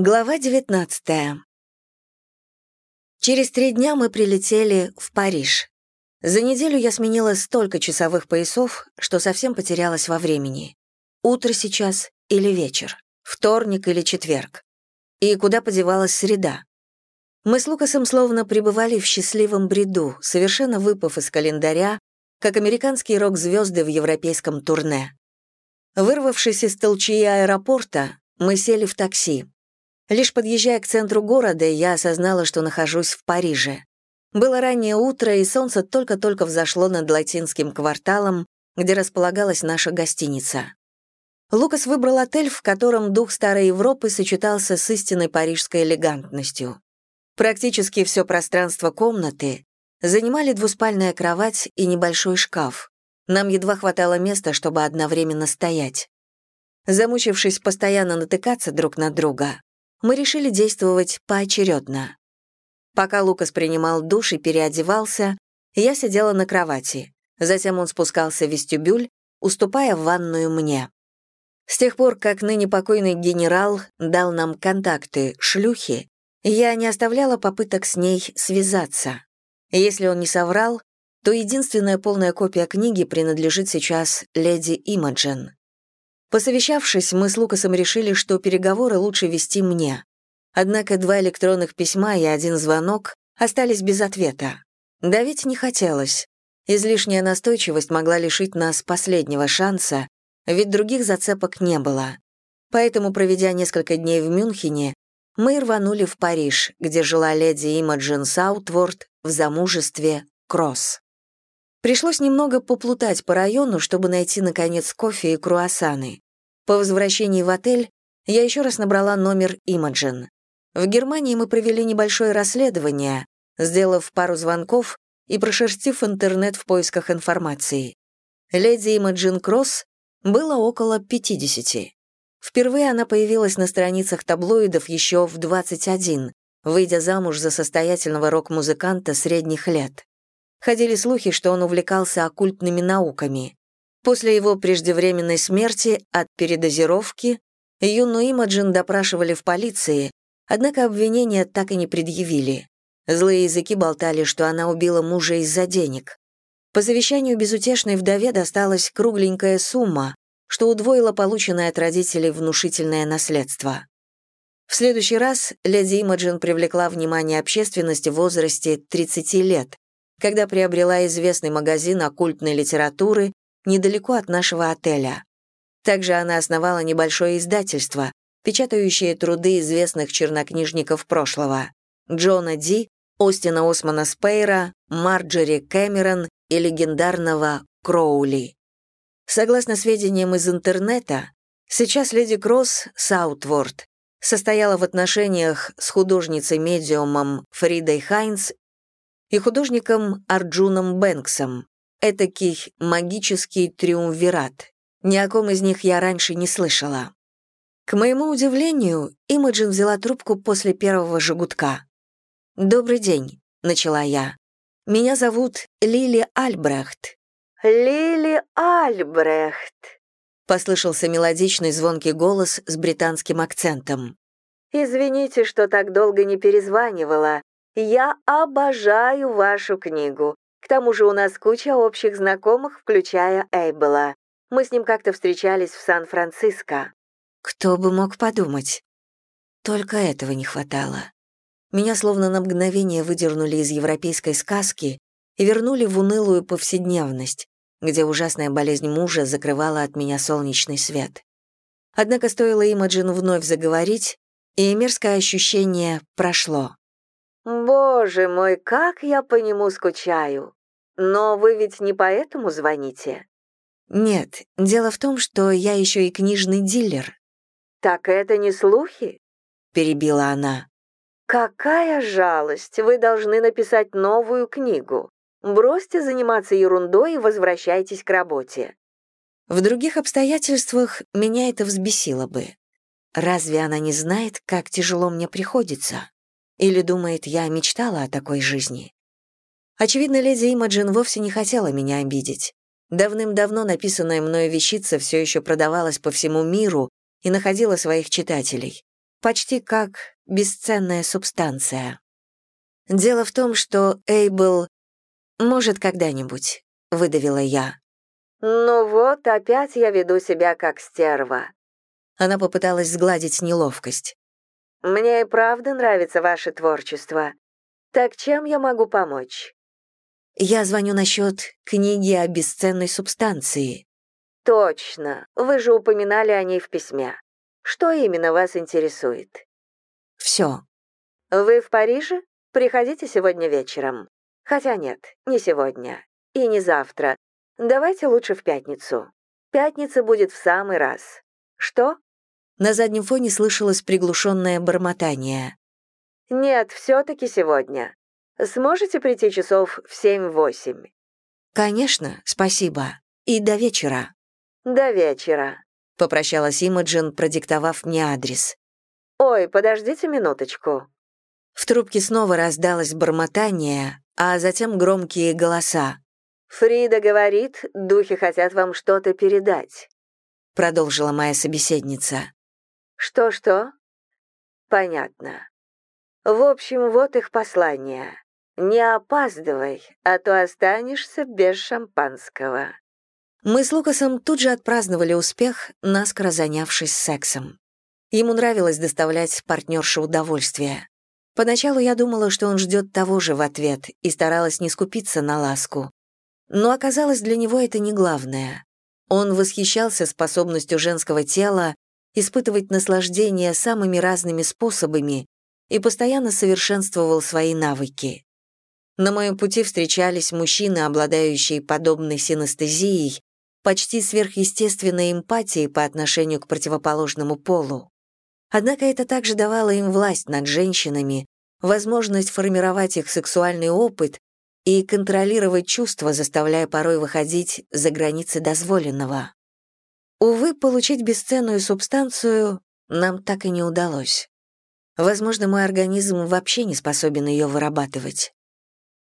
Глава 19. Через три дня мы прилетели в Париж. За неделю я сменила столько часовых поясов, что совсем потерялась во времени. Утро сейчас или вечер, вторник или четверг. И куда подевалась среда. Мы с Лукасом словно пребывали в счастливом бреду, совершенно выпав из календаря, как американские рок-звезды в европейском турне. Вырвавшись из толчьи аэропорта, мы сели в такси. Лишь подъезжая к центру города, я осознала, что нахожусь в Париже. Было раннее утро, и солнце только-только взошло над латинским кварталом, где располагалась наша гостиница. Лукас выбрал отель, в котором дух старой Европы сочетался с истинной парижской элегантностью. Практически все пространство комнаты занимали двуспальная кровать и небольшой шкаф. Нам едва хватало места, чтобы одновременно стоять. Замучившись постоянно натыкаться друг на друга, мы решили действовать поочередно. Пока Лукас принимал душ и переодевался, я сидела на кровати. Затем он спускался в вестибюль, уступая ванную мне. С тех пор, как ныне покойный генерал дал нам контакты шлюхи, я не оставляла попыток с ней связаться. Если он не соврал, то единственная полная копия книги принадлежит сейчас леди Имаджен. Посовещавшись, мы с Лукасом решили, что переговоры лучше вести мне. Однако два электронных письма и один звонок остались без ответа. Давить не хотелось. Излишняя настойчивость могла лишить нас последнего шанса, ведь других зацепок не было. Поэтому, проведя несколько дней в Мюнхене, мы рванули в Париж, где жила леди Имаджин Саутворд в замужестве Кросс. Пришлось немного поплутать по району, чтобы найти, наконец, кофе и круассаны. По возвращении в отель я еще раз набрала номер Имаджин. В Германии мы провели небольшое расследование, сделав пару звонков и прошерстив интернет в поисках информации. Леди Имаджин Кросс было около 50. Впервые она появилась на страницах таблоидов еще в 21, выйдя замуж за состоятельного рок-музыканта средних лет. Ходили слухи, что он увлекался оккультными науками. После его преждевременной смерти от передозировки юную Имаджин допрашивали в полиции, однако обвинения так и не предъявили. Злые языки болтали, что она убила мужа из-за денег. По завещанию безутешной вдове досталась кругленькая сумма, что удвоило полученное от родителей внушительное наследство. В следующий раз леди Имаджин привлекла внимание общественности в возрасте 30 лет, когда приобрела известный магазин оккультной литературы недалеко от нашего отеля. Также она основала небольшое издательство, печатающее труды известных чернокнижников прошлого — Джона Ди, Остина Османа Спейра, Марджери Кэмерон и легендарного Кроули. Согласно сведениям из интернета, сейчас леди Кросс Саутворд состояла в отношениях с художницей-медиумом Фридой Хайнс и художником Арджуном Бэнксом. Этакий магический триумвират. Ни о ком из них я раньше не слышала. К моему удивлению, Имаджин взяла трубку после первого жигутка. «Добрый день», — начала я. «Меня зовут Лили Альбрехт». «Лили Альбрехт», — послышался мелодичный звонкий голос с британским акцентом. «Извините, что так долго не перезванивала. Я обожаю вашу книгу. К тому же у нас куча общих знакомых, включая Эйбела. Мы с ним как-то встречались в Сан-Франциско». Кто бы мог подумать? Только этого не хватало. Меня словно на мгновение выдернули из европейской сказки и вернули в унылую повседневность, где ужасная болезнь мужа закрывала от меня солнечный свет. Однако стоило Имаджин вновь заговорить, и мерзкое ощущение прошло. «Боже мой, как я по нему скучаю! Но вы ведь не поэтому звоните?» «Нет, дело в том, что я еще и книжный дилер». «Так это не слухи?» — перебила она. «Какая жалость! Вы должны написать новую книгу. Бросьте заниматься ерундой и возвращайтесь к работе». В других обстоятельствах меня это взбесило бы. Разве она не знает, как тяжело мне приходится? Или думает, я мечтала о такой жизни? Очевидно, леди Имаджин вовсе не хотела меня обидеть. Давным-давно написанная мною вещица все еще продавалась по всему миру и находила своих читателей. почти как бесценная субстанция. Дело в том, что Эйбл может когда-нибудь, выдавила я. Ну вот, опять я веду себя как стерва. Она попыталась сгладить неловкость. Мне и правда нравится ваше творчество. Так чем я могу помочь? Я звоню насчет книги о бесценной субстанции. Точно. Вы же упоминали о ней в письме. Что именно вас интересует? Все. Вы в Париже? Приходите сегодня вечером. Хотя нет, не сегодня. И не завтра. Давайте лучше в пятницу. Пятница будет в самый раз. Что? На заднем фоне слышалось приглушенное бормотание. Нет, все-таки сегодня. Сможете прийти часов в семь-восемь? Конечно, спасибо. И до вечера. До вечера. Попрощалась Имаджин, продиктовав мне адрес. Ой, подождите минуточку. В трубке снова раздалось бормотание, а затем громкие голоса. Фрида говорит, духи хотят вам что-то передать. Продолжила моя собеседница. Что-что? Понятно. В общем, вот их послание. Не опаздывай, а то останешься без шампанского. Мы с Лукасом тут же отпраздновали успех, наскоро занявшись сексом. Ему нравилось доставлять партнерше удовольствие. Поначалу я думала, что он ждет того же в ответ и старалась не скупиться на ласку. Но оказалось, для него это не главное. Он восхищался способностью женского тела испытывать наслаждение самыми разными способами и постоянно совершенствовал свои навыки. На моем пути встречались мужчины, обладающие подобной синестезией, почти сверхъестественной эмпатией по отношению к противоположному полу. Однако это также давало им власть над женщинами, возможность формировать их сексуальный опыт и контролировать чувства, заставляя порой выходить за границы дозволенного. Увы, получить бесценную субстанцию нам так и не удалось. Возможно, мой организм вообще не способен ее вырабатывать.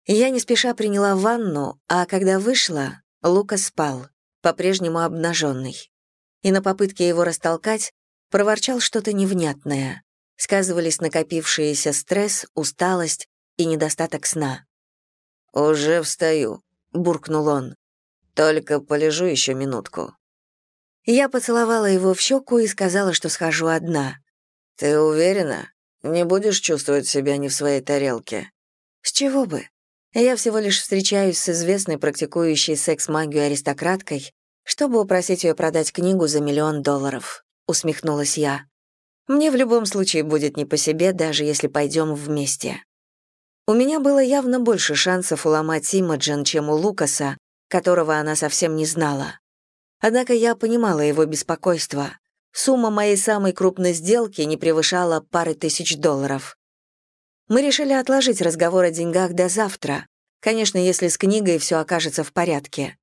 Я не спеша приняла ванну, а когда вышла, Лука спал, по-прежнему обнаженный. И на попытке его растолкать проворчал что-то невнятное. Сказывались накопившиеся стресс, усталость и недостаток сна. «Уже встаю», — буркнул он. «Только полежу еще минутку». Я поцеловала его в щеку и сказала, что схожу одна. «Ты уверена? Не будешь чувствовать себя не в своей тарелке?» «С чего бы? Я всего лишь встречаюсь с известной практикующей секс-магию аристократкой, чтобы упросить ее продать книгу за миллион долларов», — усмехнулась я. «Мне в любом случае будет не по себе, даже если пойдем вместе». У меня было явно больше шансов уломать Имаджин, чем у Лукаса, которого она совсем не знала. Однако я понимала его беспокойство. Сумма моей самой крупной сделки не превышала пары тысяч долларов. Мы решили отложить разговор о деньгах до завтра, конечно, если с книгой все окажется в порядке.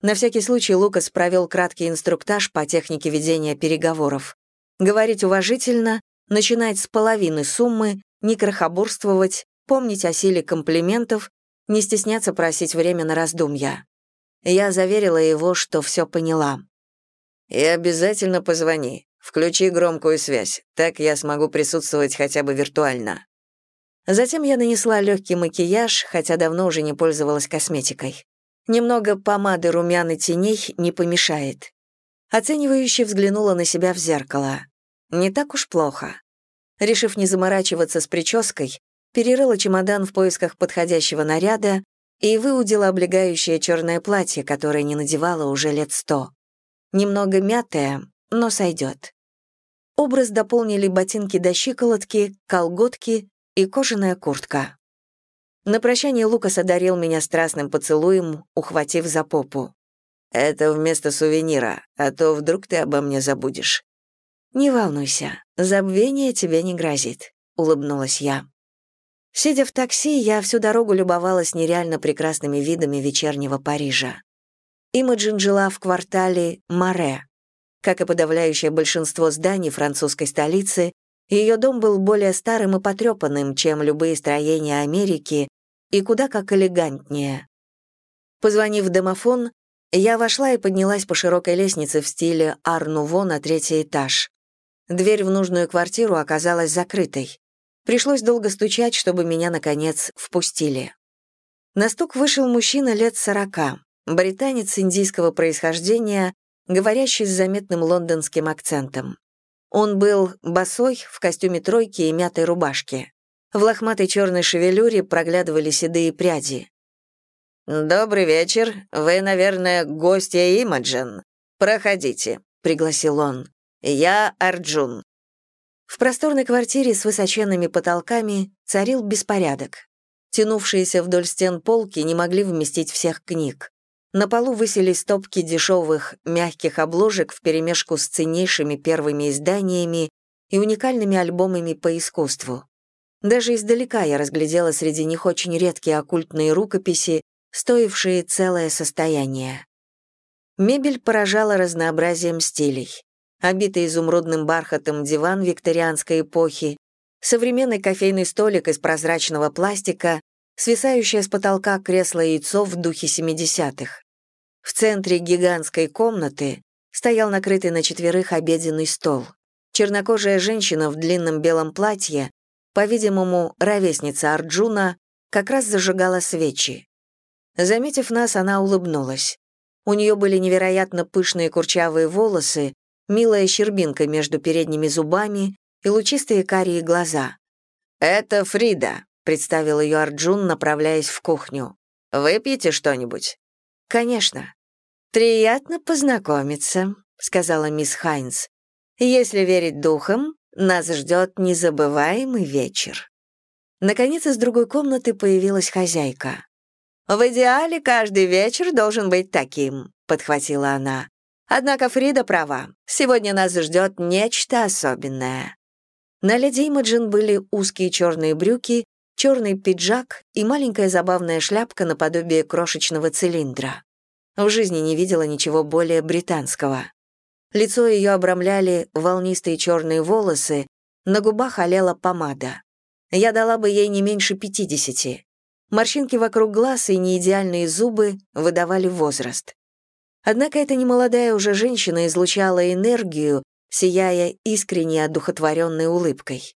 На всякий случай Лукас провел краткий инструктаж по технике ведения переговоров. Говорить уважительно, начинать с половины суммы, не крохобурствовать, помнить о силе комплиментов, не стесняться просить время на раздумья. Я заверила его, что все поняла. «И обязательно позвони. Включи громкую связь, так я смогу присутствовать хотя бы виртуально». Затем я нанесла легкий макияж, хотя давно уже не пользовалась косметикой. Немного помады румян и теней не помешает. Оценивающе взглянула на себя в зеркало. Не так уж плохо. Решив не заморачиваться с прической, перерыла чемодан в поисках подходящего наряда и выудила облегающее черное платье, которое не надевала уже лет сто. Немного мятое, но сойдет. Образ дополнили ботинки до щиколотки, колготки и кожаная куртка. На прощание Лукас одарил меня страстным поцелуем, ухватив за попу. «Это вместо сувенира, а то вдруг ты обо мне забудешь». «Не волнуйся, забвение тебе не грозит», — улыбнулась я. Сидя в такси, я всю дорогу любовалась нереально прекрасными видами вечернего Парижа. Имаджин жила в квартале Маре. Как и подавляющее большинство зданий французской столицы, ее дом был более старым и потрепанным, чем любые строения Америки, и куда как элегантнее. Позвонив в домофон, я вошла и поднялась по широкой лестнице в стиле ар-нуво на третий этаж. Дверь в нужную квартиру оказалась закрытой. Пришлось долго стучать, чтобы меня, наконец, впустили. На стук вышел мужчина лет сорока, британец индийского происхождения, говорящий с заметным лондонским акцентом. Он был босой, в костюме тройки и мятой рубашке. В лохматой черной шевелюре проглядывали седые пряди. «Добрый вечер. Вы, наверное, гостья Имаджин. Проходите», — пригласил он. «Я Арджун». В просторной квартире с высоченными потолками царил беспорядок. Тянувшиеся вдоль стен полки не могли вместить всех книг. На полу высились стопки дешевых, мягких обложек вперемешку с ценнейшими первыми изданиями и уникальными альбомами по искусству. Даже издалека я разглядела среди них очень редкие оккультные рукописи, стоившие целое состояние. Мебель поражала разнообразием стилей. Обитый изумрудным бархатом диван викторианской эпохи, современный кофейный столик из прозрачного пластика, свисающее с потолка кресло-яйцо в духе 70-х. В центре гигантской комнаты стоял накрытый на четверых обеденный стол. Чернокожая женщина в длинном белом платье, по-видимому, ровесница Арджуна, как раз зажигала свечи. Заметив нас, она улыбнулась. У нее были невероятно пышные курчавые волосы, милая щербинка между передними зубами и лучистые карие глаза. «Это Фрида», — представил ее Арджун, направляясь в кухню. «Выпьете что-нибудь?» «Конечно». «Приятно познакомиться», — сказала мисс Хайнс. «Если верить духам, нас ждет незабываемый вечер». Наконец из другой комнаты появилась хозяйка. «В идеале каждый вечер должен быть таким», — подхватила она. «Однако Фрида права. Сегодня нас ждет нечто особенное». На леди Имаджин были узкие черные брюки, черный пиджак и маленькая забавная шляпка наподобие крошечного цилиндра. В жизни не видела ничего более британского. Лицо ее обрамляли волнистые черные волосы, на губах олела помада. Я дала бы ей не меньше пятидесяти. Морщинки вокруг глаз и неидеальные зубы выдавали возраст. Однако эта немолодая уже женщина излучала энергию, сияя искренней одухотворенной улыбкой.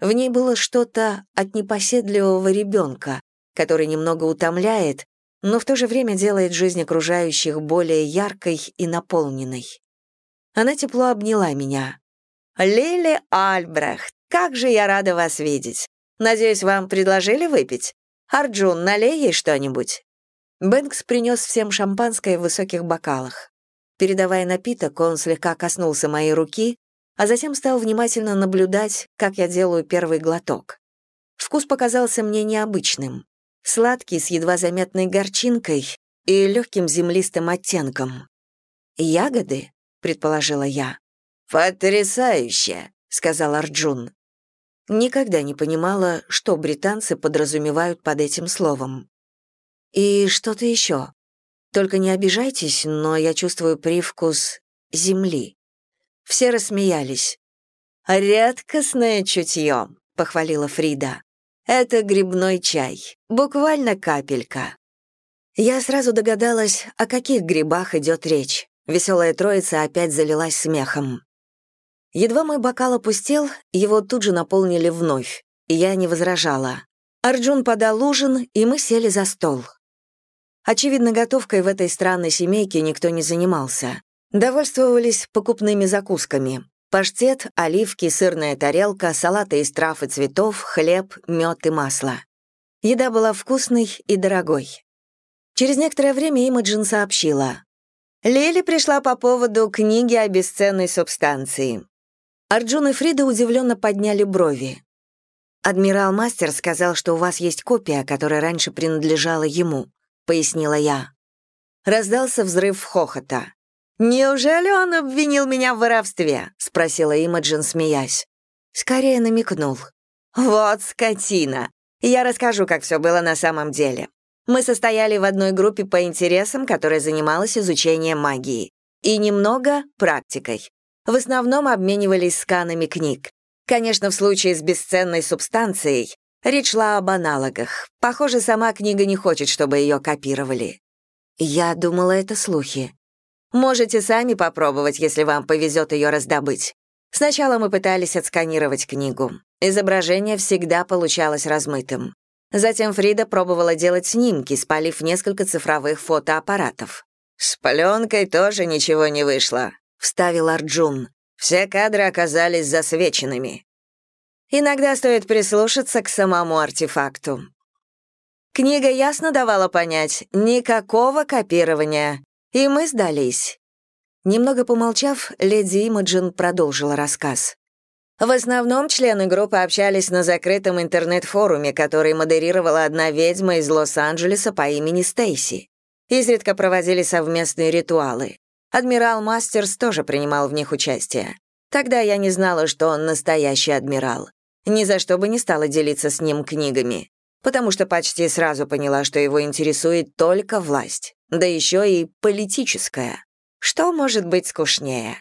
В ней было что-то от непоседливого ребенка, который немного утомляет, но в то же время делает жизнь окружающих более яркой и наполненной. Она тепло обняла меня. «Лили Альбрехт, как же я рада вас видеть! Надеюсь, вам предложили выпить? «Арджун, налей ей что-нибудь». Бэнкс принес всем шампанское в высоких бокалах. Передавая напиток, он слегка коснулся моей руки, а затем стал внимательно наблюдать, как я делаю первый глоток. Вкус показался мне необычным. Сладкий, с едва заметной горчинкой и легким землистым оттенком. «Ягоды?» — предположила я. «Потрясающе!» — сказал Арджун. Никогда не понимала, что британцы подразумевают под этим словом. И что-то еще. Только не обижайтесь, но я чувствую привкус земли. Все рассмеялись. «Редкостное чутье», — похвалила Фрида. «Это грибной чай, буквально капелька». Я сразу догадалась, о каких грибах идет речь. Веселая троица опять залилась смехом. Едва мой бокал опустел, его тут же наполнили вновь, и я не возражала. Арджун подал ужин, и мы сели за стол. Очевидно, готовкой в этой странной семейке никто не занимался. Довольствовались покупными закусками. Паштет, оливки, сырная тарелка, салаты из трав и цветов, хлеб, мед и масло. Еда была вкусной и дорогой. Через некоторое время Имаджин сообщила. Лили пришла по поводу книги о бесценной субстанции. Арджун и Фрида удивленно подняли брови. «Адмирал Мастер сказал, что у вас есть копия, которая раньше принадлежала ему», — пояснила я. Раздался взрыв хохота. «Неужели он обвинил меня в воровстве?» — спросила Имаджин, смеясь. Скорее намекнул. «Вот скотина! Я расскажу, как все было на самом деле. Мы состояли в одной группе по интересам, которая занималась изучением магии. И немного практикой в основном обменивались сканами книг. Конечно, в случае с бесценной субстанцией речь шла об аналогах. Похоже, сама книга не хочет, чтобы ее копировали. Я думала, это слухи. Можете сами попробовать, если вам повезет ее раздобыть. Сначала мы пытались отсканировать книгу. Изображение всегда получалось размытым. Затем Фрида пробовала делать снимки, спалив несколько цифровых фотоаппаратов. «С пленкой тоже ничего не вышло», — вставил Арджун. «Все кадры оказались засвеченными». Иногда стоит прислушаться к самому артефакту. Книга ясно давала понять, никакого копирования, и мы сдались. Немного помолчав, леди Имаджин продолжила рассказ. В основном члены группы общались на закрытом интернет-форуме, который модерировала одна ведьма из Лос-Анджелеса по имени Стейси. Изредка проводили совместные ритуалы. Адмирал Мастерс тоже принимал в них участие. Тогда я не знала, что он настоящий адмирал. Ни за что бы не стала делиться с ним книгами, потому что почти сразу поняла, что его интересует только власть, да еще и политическая. Что может быть скучнее?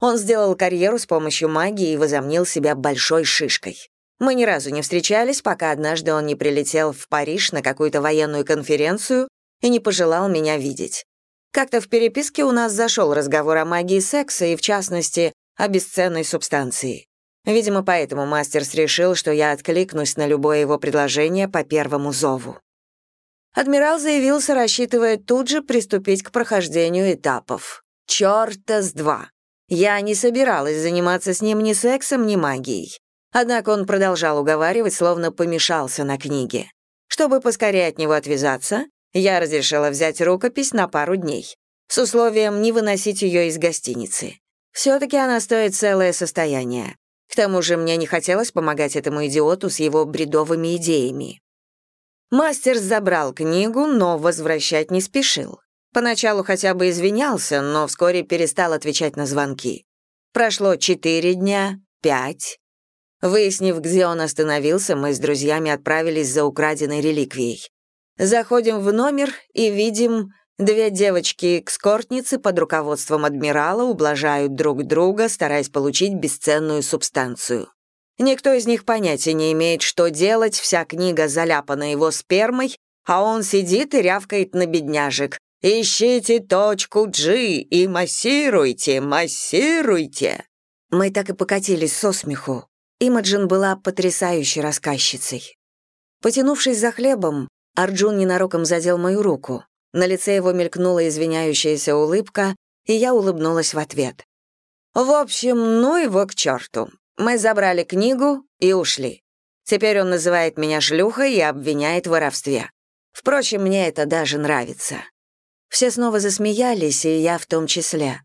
Он сделал карьеру с помощью магии и возомнил себя большой шишкой. Мы ни разу не встречались, пока однажды он не прилетел в Париж на какую-то военную конференцию и не пожелал меня видеть. Как-то в переписке у нас зашел разговор о магии секса и, в частности, о бесценной субстанции. Видимо, поэтому Мастерс решил, что я откликнусь на любое его предложение по первому зову. Адмирал заявился, рассчитывая тут же приступить к прохождению этапов. Чёрта с два. Я не собиралась заниматься с ним ни сексом, ни магией. Однако он продолжал уговаривать, словно помешался на книге. Чтобы поскорее от него отвязаться, я разрешила взять рукопись на пару дней, с условием не выносить ее из гостиницы. Все-таки она стоит целое состояние. К тому же мне не хотелось помогать этому идиоту с его бредовыми идеями. Мастер забрал книгу, но возвращать не спешил. Поначалу хотя бы извинялся, но вскоре перестал отвечать на звонки. Прошло четыре дня, пять. Выяснив, где он остановился, мы с друзьями отправились за украденной реликвией. Заходим в номер и видим, две девочки-экскортницы под руководством адмирала ублажают друг друга, стараясь получить бесценную субстанцию. Никто из них понятия не имеет, что делать, вся книга заляпана его спермой, а он сидит и рявкает на бедняжек. Ищите точку G и массируйте, массируйте. Мы так и покатились со смеху. Имаджин была потрясающей рассказчицей. Потянувшись за хлебом, Арджун ненароком задел мою руку. На лице его мелькнула извиняющаяся улыбка, и я улыбнулась в ответ. В общем, ну его к черту. Мы забрали книгу и ушли. Теперь он называет меня шлюхой и обвиняет в воровстве. Впрочем, мне это даже нравится. Все снова засмеялись, и я в том числе.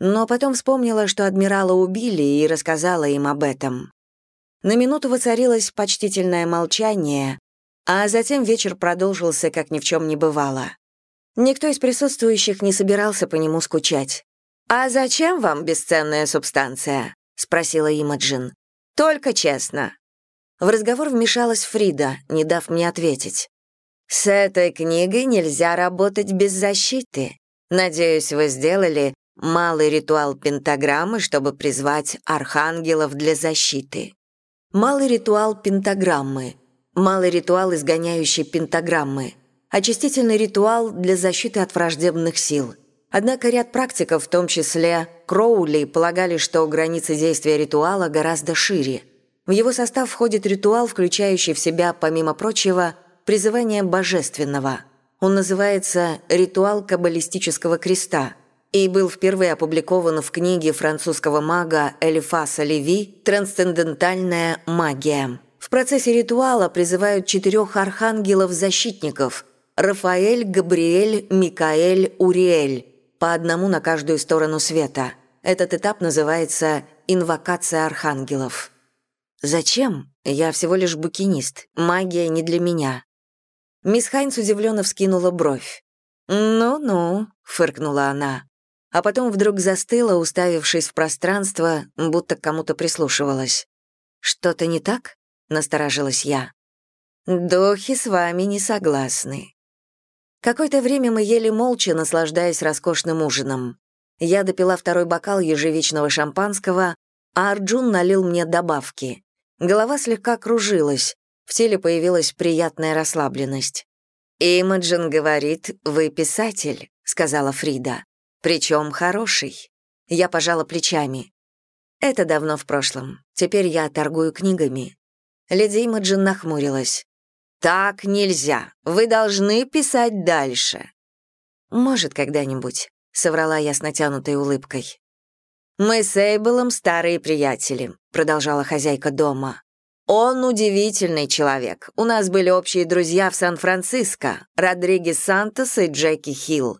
Но потом вспомнила, что адмирала убили, и рассказала им об этом. На минуту воцарилось почтительное молчание, а затем вечер продолжился, как ни в чем не бывало. Никто из присутствующих не собирался по нему скучать. «А зачем вам бесценная субстанция?» — спросила Имаджин. «Только честно». В разговор вмешалась Фрида, не дав мне ответить. С этой книгой нельзя работать без защиты. Надеюсь, вы сделали малый ритуал пентаграммы, чтобы призвать архангелов для защиты. Малый ритуал пентаграммы. Малый ритуал, изгоняющий пентаграммы. Очистительный ритуал для защиты от враждебных сил. Однако ряд практиков, в том числе Кроули, полагали, что границы действия ритуала гораздо шире. В его состав входит ритуал, включающий в себя, помимо прочего, призывание божественного. Он называется «Ритуал каббалистического креста» и был впервые опубликован в книге французского мага Элифаса Леви «Трансцендентальная магия». В процессе ритуала призывают четырех архангелов-защитников – Рафаэль, Габриэль, Микаэль, Уриэль, по одному на каждую сторону света. Этот этап называется «инвокация архангелов». Зачем? Я всего лишь букинист. Магия не для меня. Мисс Хайнс удивленно вскинула бровь. «Ну-ну», — фыркнула она, а потом вдруг застыла, уставившись в пространство, будто к кому-то прислушивалась. «Что-то не так?» — насторожилась я. «Духи с вами не согласны». Какое-то время мы ели молча, наслаждаясь роскошным ужином. Я допила второй бокал ежевичного шампанского, а Арджун налил мне добавки. Голова слегка кружилась, в теле появилась приятная расслабленность. «Имаджин говорит, вы писатель», — сказала Фрида. «Причем хороший». Я пожала плечами. Это давно в прошлом. Теперь я торгую книгами. Леди Имаджин нахмурилась. «Так нельзя. Вы должны писать дальше». «Может, когда-нибудь», — соврала я с натянутой улыбкой. «Мы с Эйблом старые приятели», — продолжала хозяйка дома. «Он удивительный человек. У нас были общие друзья в Сан-Франциско, Родригес Сантос и Джеки Хилл.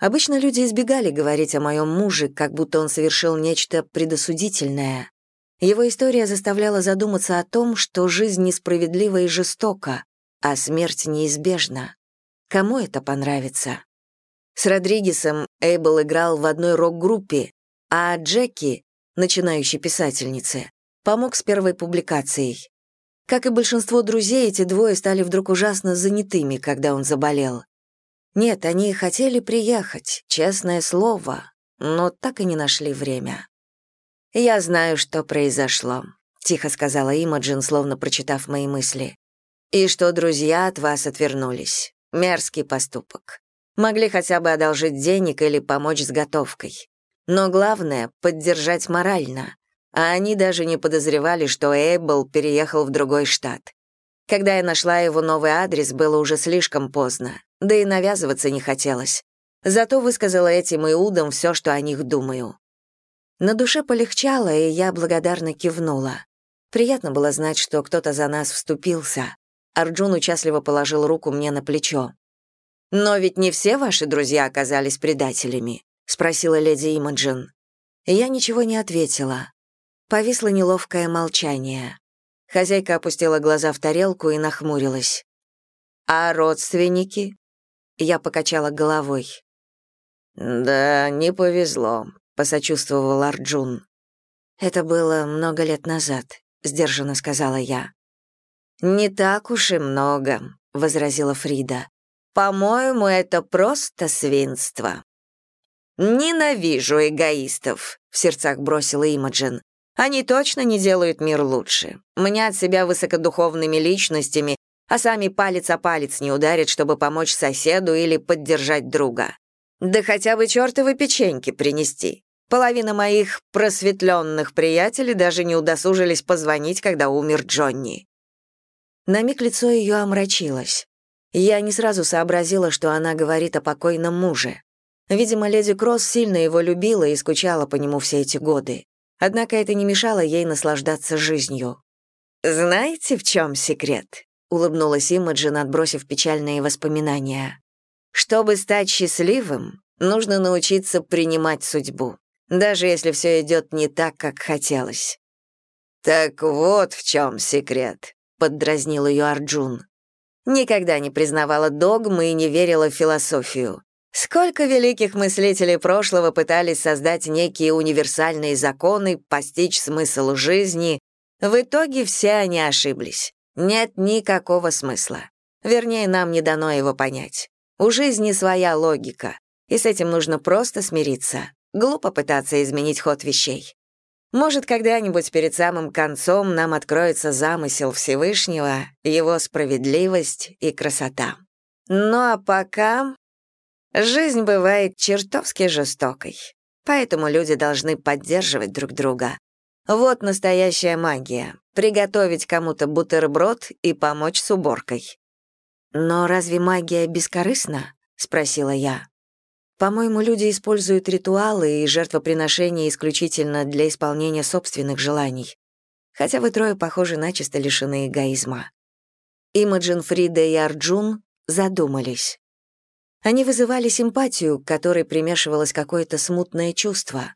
Обычно люди избегали говорить о моем муже, как будто он совершил нечто предосудительное. Его история заставляла задуматься о том, что жизнь несправедлива и жестока, а смерть неизбежна. Кому это понравится? С Родригесом Эйбл играл в одной рок-группе, а Джеки, начинающей писательнице, помог с первой публикацией. Как и большинство друзей, эти двое стали вдруг ужасно занятыми, когда он заболел. Нет, они хотели приехать, честное слово, но так и не нашли время. «Я знаю, что произошло», — тихо сказала Имаджин, словно прочитав мои мысли. «И что друзья от вас отвернулись. Мерзкий поступок. Могли хотя бы одолжить денег или помочь с готовкой. Но главное — поддержать морально. А они даже не подозревали, что Эйбл переехал в другой штат. Когда я нашла его новый адрес, было уже слишком поздно, да и навязываться не хотелось. Зато высказала этим иудам все, что о них думаю. На душе полегчало, и я благодарно кивнула. Приятно было знать, что кто-то за нас вступился. Арджун участливо положил руку мне на плечо. «Но ведь не все ваши друзья оказались предателями», — спросила леди Имаджин. Я ничего не ответила. Повисло неловкое молчание. Хозяйка опустила глаза в тарелку и нахмурилась. «А родственники?» Я покачала головой. «Да, не повезло посочувствовал Арджун. Это было много лет назад, сдержанно сказала я. Не так уж и много, возразила Фрида. По-моему, это просто свинство. Ненавижу эгоистов, в сердцах бросила Имаджин. Они точно не делают мир лучше. Мнят себя высокодуховными личностями, а сами палец о палец не ударят, чтобы помочь соседу или поддержать друга. Да хотя бы чертовы печеньки принести. Половина моих просветленных приятелей даже не удосужились позвонить, когда умер Джонни. На миг лицо ее омрачилось. Я не сразу сообразила, что она говорит о покойном муже. Видимо, леди Кросс сильно его любила и скучала по нему все эти годы. Однако это не мешало ей наслаждаться жизнью. «Знаете, в чем секрет?» — улыбнулась Имаджин, отбросив печальные воспоминания. «Чтобы стать счастливым, нужно научиться принимать судьбу даже если все идет не так, как хотелось. «Так вот в чем секрет», — поддразнил ее Арджун. Никогда не признавала догмы и не верила в философию. Сколько великих мыслителей прошлого пытались создать некие универсальные законы, постичь смысл жизни. В итоге все они ошиблись. Нет никакого смысла. Вернее, нам не дано его понять. У жизни своя логика, и с этим нужно просто смириться. Глупо пытаться изменить ход вещей. Может, когда-нибудь перед самым концом нам откроется замысел Всевышнего, его справедливость и красота. Ну а пока жизнь бывает чертовски жестокой, поэтому люди должны поддерживать друг друга. Вот настоящая магия — приготовить кому-то бутерброд и помочь с уборкой. «Но разве магия бескорыстна?» — спросила я. По-моему, люди используют ритуалы и жертвоприношения исключительно для исполнения собственных желаний. Хотя вы трое, похоже, начисто лишены эгоизма. Имаджин, Фрида и Арджун задумались. Они вызывали симпатию, к которой примешивалось какое-то смутное чувство.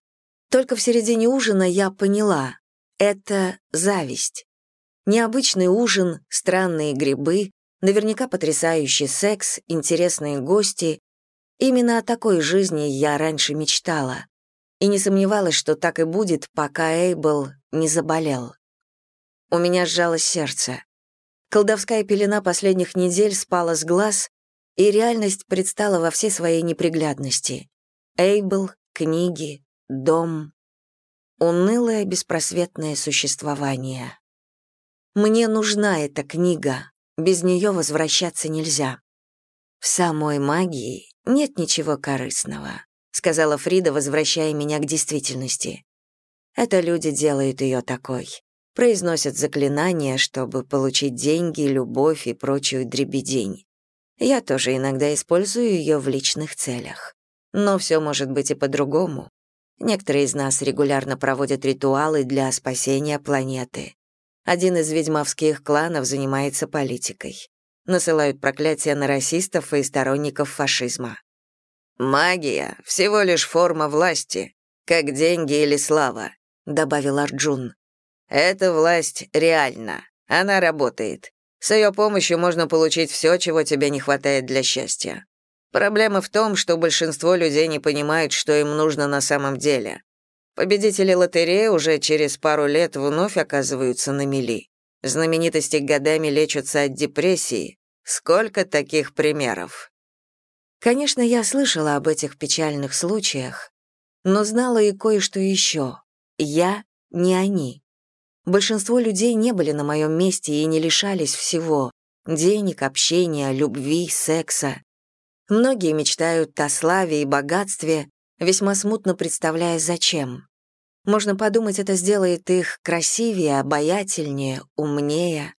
Только в середине ужина я поняла — это зависть. Необычный ужин, странные грибы, наверняка потрясающий секс, интересные гости Именно о такой жизни я раньше мечтала и не сомневалась, что так и будет, пока Эйбл не заболел. У меня сжалось сердце. Колдовская пелена последних недель спала с глаз, и реальность предстала во всей своей неприглядности. Эйбл, книги, дом. Унылое, беспросветное существование. Мне нужна эта книга, без нее возвращаться нельзя. В самой магии «Нет ничего корыстного», — сказала Фрида, возвращая меня к действительности. Это люди делают ее такой. Произносят заклинания, чтобы получить деньги, любовь и прочую дребедень. Я тоже иногда использую ее в личных целях. Но все может быть и по-другому. Некоторые из нас регулярно проводят ритуалы для спасения планеты. Один из ведьмовских кланов занимается политикой. Насылают проклятия на расистов и сторонников фашизма. «Магия — всего лишь форма власти, как деньги или слава», — добавил Арджун. «Эта власть реальна, она работает. С ее помощью можно получить все, чего тебе не хватает для счастья. Проблема в том, что большинство людей не понимают, что им нужно на самом деле. Победители лотереи уже через пару лет вновь оказываются на мели. Знаменитости годами лечатся от депрессии. Сколько таких примеров? Конечно, я слышала об этих печальных случаях, но знала и кое-что еще. Я не они. Большинство людей не были на моем месте и не лишались всего — денег, общения, любви, секса. Многие мечтают о славе и богатстве, весьма смутно представляя, зачем. Можно подумать, это сделает их красивее, обаятельнее, умнее.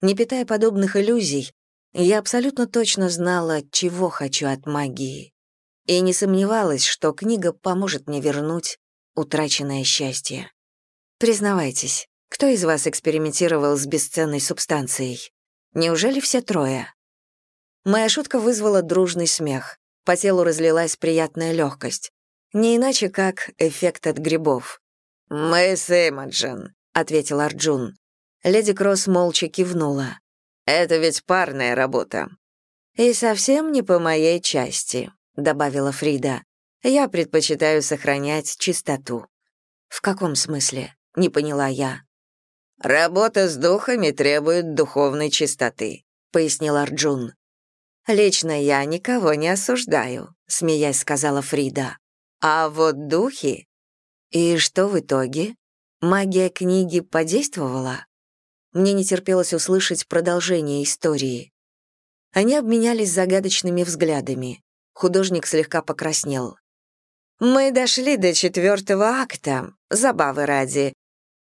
Не питая подобных иллюзий, я абсолютно точно знала, чего хочу от магии. И не сомневалась, что книга поможет мне вернуть утраченное счастье. Признавайтесь, кто из вас экспериментировал с бесценной субстанцией? Неужели все трое? Моя шутка вызвала дружный смех. По телу разлилась приятная легкость. Не иначе, как эффект от грибов. «Мы с Эмаджин», — ответил Арджун. Леди Кросс молча кивнула. «Это ведь парная работа». «И совсем не по моей части», — добавила Фрида. «Я предпочитаю сохранять чистоту». «В каком смысле?» — не поняла я. «Работа с духами требует духовной чистоты», — пояснил Арджун. «Лично я никого не осуждаю», — смеясь сказала Фрида. «А вот духи...» «И что в итоге? Магия книги подействовала?» Мне не терпелось услышать продолжение истории. Они обменялись загадочными взглядами. Художник слегка покраснел. «Мы дошли до четвертого акта, забавы ради,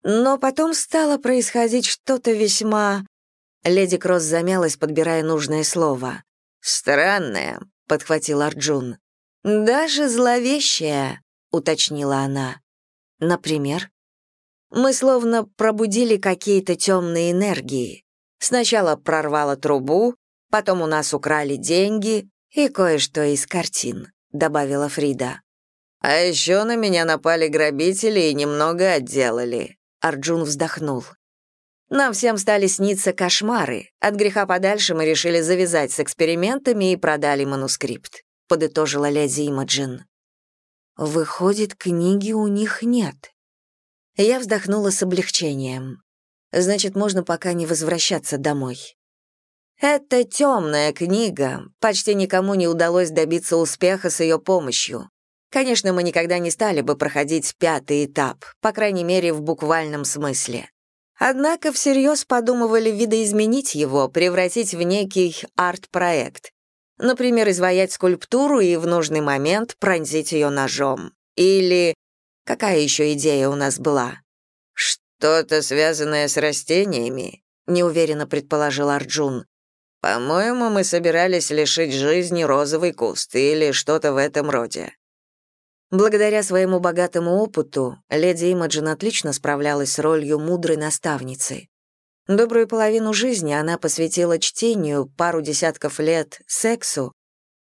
но потом стало происходить что-то весьма...» Леди Кросс замялась, подбирая нужное слово. «Странное», — подхватил Арджун. «Даже зловещее», — уточнила она. «Например?» «Мы словно пробудили какие-то темные энергии. Сначала прорвало трубу, потом у нас украли деньги и кое-что из картин», — добавила Фрида. «А еще на меня напали грабители и немного отделали», Арджун вздохнул. Нам всем стали сниться кошмары. От греха подальше мы решили завязать с экспериментами и продали манускрипт, подытожила леди Имаджин. Выходит, книги у них нет. Я вздохнула с облегчением. Значит, можно пока не возвращаться домой. Это темная книга. Почти никому не удалось добиться успеха с ее помощью. Конечно, мы никогда не стали бы проходить пятый этап, по крайней мере, в буквальном смысле. Однако всерьез подумывали видоизменить его, превратить в некий арт-проект. Например, изваять скульптуру и в нужный момент пронзить ее ножом. Или... Какая еще идея у нас была? «Что-то связанное с растениями», — неуверенно предположил Арджун. «По-моему, мы собирались лишить жизни розовый куст или что-то в этом роде». Благодаря своему богатому опыту, леди Имаджин отлично справлялась с ролью мудрой наставницы. Добрую половину жизни она посвятила чтению, пару десятков лет — сексу,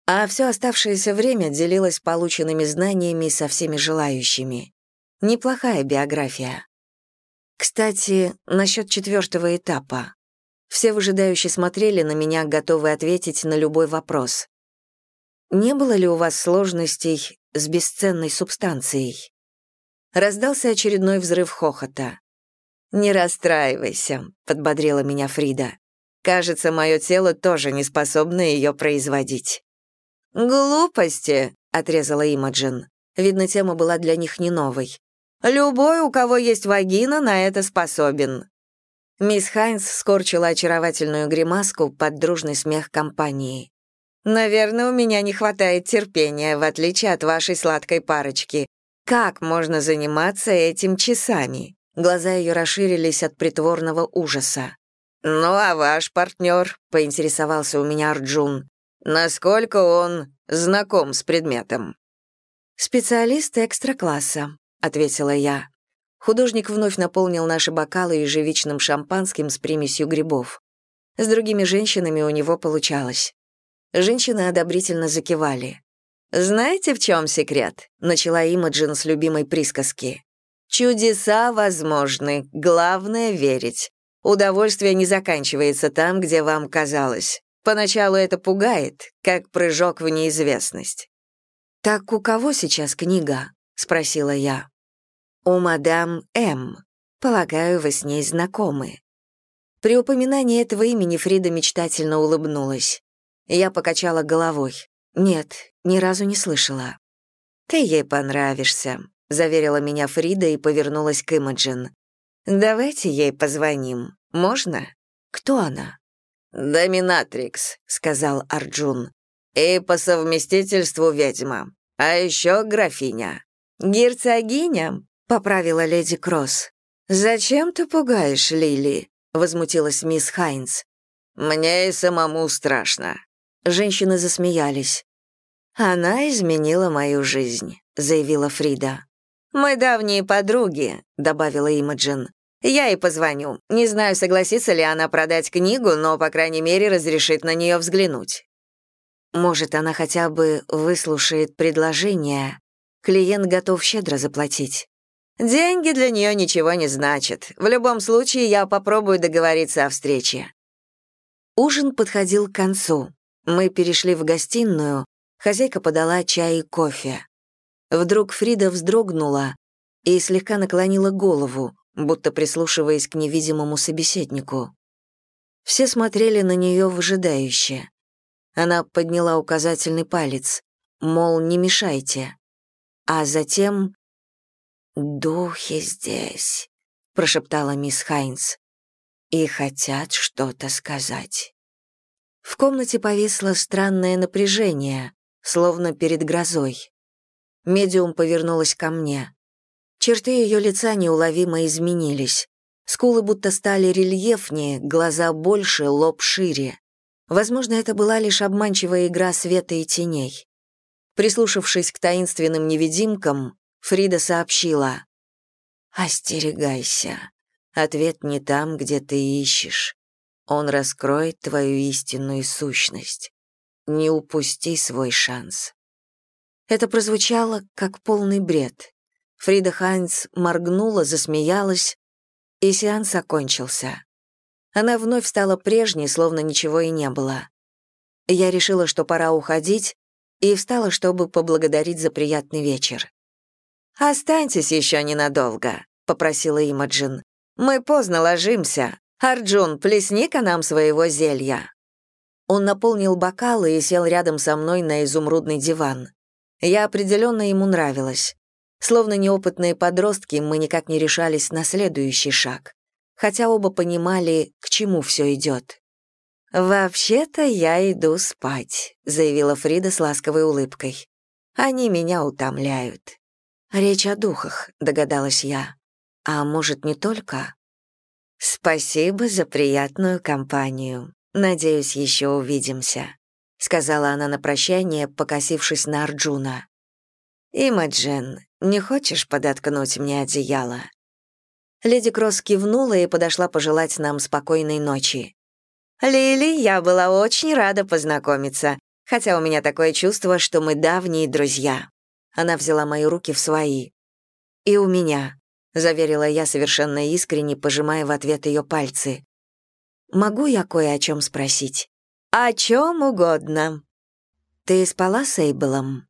а все оставшееся время делилась полученными знаниями со всеми желающими. Неплохая биография. Кстати, насчет четвертого этапа. Все выжидающие смотрели на меня, готовые ответить на любой вопрос. Не было ли у вас сложностей с бесценной субстанцией. Раздался очередной взрыв хохота. «Не расстраивайся», — подбодрила меня Фрида. «Кажется, мое тело тоже не способно ее производить». «Глупости», — отрезала Имаджин. Видно, тема была для них не новой. «Любой, у кого есть вагина, на это способен». Мисс Хайнс скорчила очаровательную гримаску под дружный смех компании. Наверное, у меня не хватает терпения, в отличие от вашей сладкой парочки. Как можно заниматься этим часами? Глаза ее расширились от притворного ужаса. «Ну а ваш партнер?» — поинтересовался у меня Арджун. «Насколько он знаком с предметом?» «Специалист экстра-класса», — ответила я. Художник вновь наполнил наши бокалы ежевичным шампанским с примесью грибов. С другими женщинами у него получалось. Женщины одобрительно закивали. «Знаете, в чем секрет?» — начала Имаджин с любимой присказки. «Чудеса возможны, главное — верить. Удовольствие не заканчивается там, где вам казалось. Поначалу это пугает, как прыжок в неизвестность». «Так у кого сейчас книга?» — спросила я. «У мадам М. Полагаю, вы с ней знакомы». При упоминании этого имени Фрида мечтательно улыбнулась. Я покачала головой. Нет, ни разу не слышала. «Ты ей понравишься», — заверила меня Фрида и повернулась к Имаджин. «Давайте ей позвоним. Можно? Кто она?» «Доминатрикс», — сказал Арджун. «И по совместительству ведьма. А еще графиня». «Герцогиня?» — поправила леди Кросс. «Зачем ты пугаешь Лили?» — возмутилась мисс Хайнс. «Мне и самому страшно», Женщины засмеялись. «Она изменила мою жизнь», — заявила Фрида. «Мы давние подруги», — добавила Имаджин. «Я ей позвоню. Не знаю, согласится ли она продать книгу, но, по крайней мере, разрешит на нее взглянуть». Может, она хотя бы выслушает предложение. Клиент готов щедро заплатить. Деньги для нее ничего не значат. В любом случае, я попробую договориться о встрече. Ужин подходил к концу. Мы перешли в гостиную, хозяйка подала чай и кофе. Вдруг Фрида вздрогнула и слегка наклонила голову, будто прислушиваясь к невидимому собеседнику. Все смотрели на нее выжидающе. Она подняла указательный палец, мол, не мешайте. А затем... «Духи здесь», — прошептала мисс Хайнс, — «и хотят что-то сказать». В комнате повисло странное напряжение, словно перед грозой. Медиум повернулась ко мне. Черты ее лица неуловимо изменились. Скулы будто стали рельефнее, глаза больше, лоб шире. Возможно, это была лишь обманчивая игра света и теней. Прислушавшись к таинственным невидимкам, Фрида сообщила. «Остерегайся. Ответ не там, где ты ищешь. Он раскроет твою истинную сущность. Не упусти свой шанс. Это прозвучало как полный бред. Фрида Хайнц моргнула, засмеялась, и сеанс окончился. Она вновь стала прежней, словно ничего и не было. Я решила, что пора уходить, и встала, чтобы поблагодарить за приятный вечер. «Останьтесь еще ненадолго», — попросила Имаджин. «Мы поздно ложимся, «Арджун, плесни-ка нам своего зелья». Он наполнил бокалы и сел рядом со мной на изумрудный диван. Я определенно ему нравилась. Словно неопытные подростки, мы никак не решались на следующий шаг. Хотя оба понимали, к чему все идет. «Вообще-то я иду спать», — заявила Фрида с ласковой улыбкой. «Они меня утомляют». «Речь о духах», — догадалась я. «А может, не только?» «Спасибо за приятную компанию. Надеюсь, еще увидимся», — сказала она на прощание, покосившись на Арджуна. «Имаджин, не хочешь подоткнуть мне одеяло?» Леди Кросс кивнула и подошла пожелать нам спокойной ночи. «Лили, я была очень рада познакомиться, хотя у меня такое чувство, что мы давние друзья». Она взяла мои руки в свои. «И у меня», — заверила я совершенно искренне, пожимая в ответ ее пальцы. «Могу я кое о чем спросить?» «О чем угодно». «Ты спала с Эйблом?»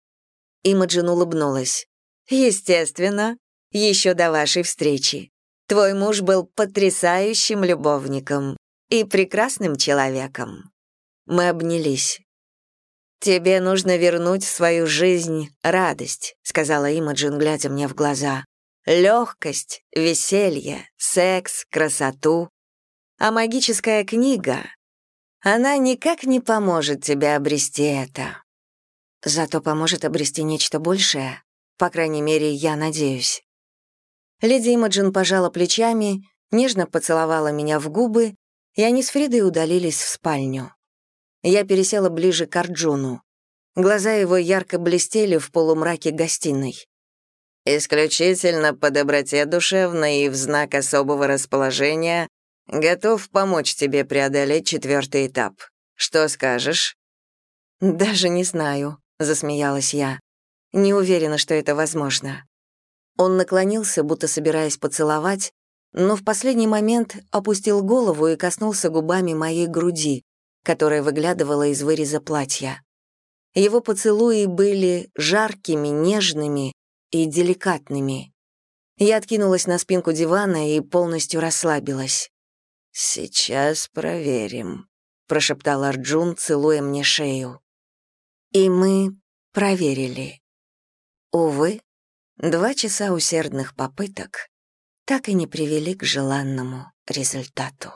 Имаджин улыбнулась. «Естественно. Еще до вашей встречи. Твой муж был потрясающим любовником и прекрасным человеком». Мы обнялись. «Тебе нужно вернуть в свою жизнь радость», — сказала Имаджин, глядя мне в глаза легкость, веселье, секс, красоту. А магическая книга, она никак не поможет тебе обрести это. Зато поможет обрести нечто большее, По крайней мере, я надеюсь. Леди Имаджин пожала плечами, нежно поцеловала меня в губы, и они с Фридой удалились в спальню. Я пересела ближе к Арджуну. Глаза его ярко блестели в полумраке гостиной. «Исключительно по доброте душевной и в знак особого расположения готов помочь тебе преодолеть четвертый этап. Что скажешь?» «Даже не знаю», — засмеялась я. «Не уверена, что это возможно». Он наклонился, будто собираясь поцеловать, но в последний момент опустил голову и коснулся губами моей груди, которая выглядывала из выреза платья. Его поцелуи были жаркими, нежными и деликатными. Я откинулась на спинку дивана и полностью расслабилась. «Сейчас проверим», — прошептал Арджун, целуя мне шею. И мы проверили. Увы, два часа усердных попыток так и не привели к желанному результату.